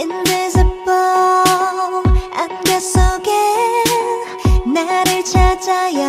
invisible 안개 속에 나를 찾아요.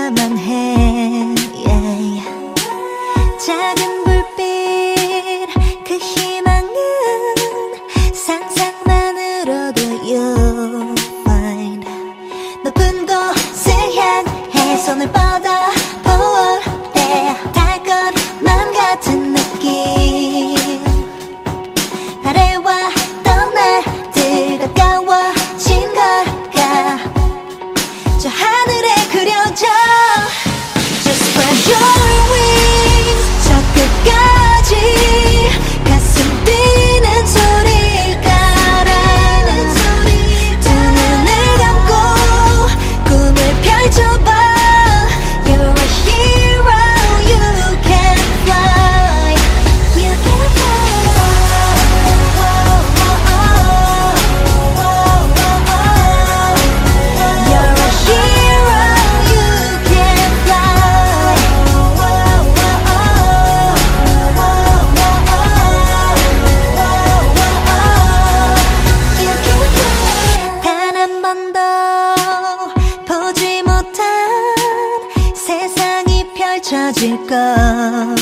찾을까?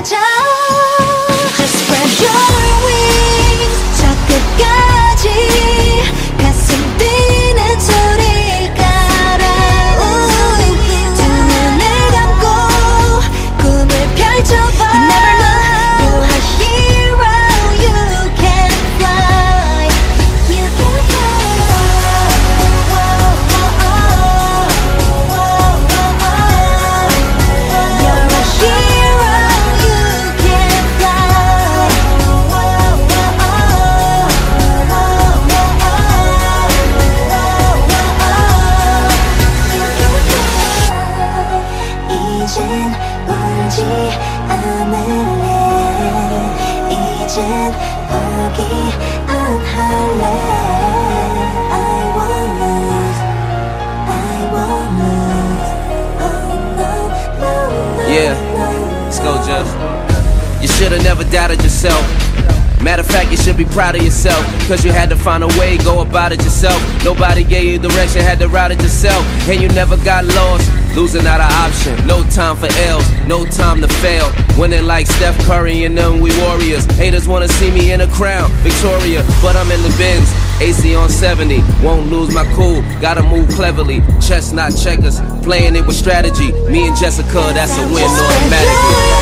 家 이젠 포기 안 할래. I won't lose. I won't lose. Oh no, no, no. Yeah. Let's go, Jeff. You should've never doubted yourself. Matter of fact, you should be proud of yourself. Cause you had to find a way, go about it yourself. Nobody gave you direction, had to route it yourself. And you never got lost. Losing not an option. No time for L's, no time to fail. Winning like Steph Curry and them, we warriors. Haters wanna see me in a crown, Victoria, but I'm in the bins. AC on 70, won't lose my cool. Gotta move cleverly, chess not checkers. Playing it with strategy. Me and Jessica, that's a win automatically.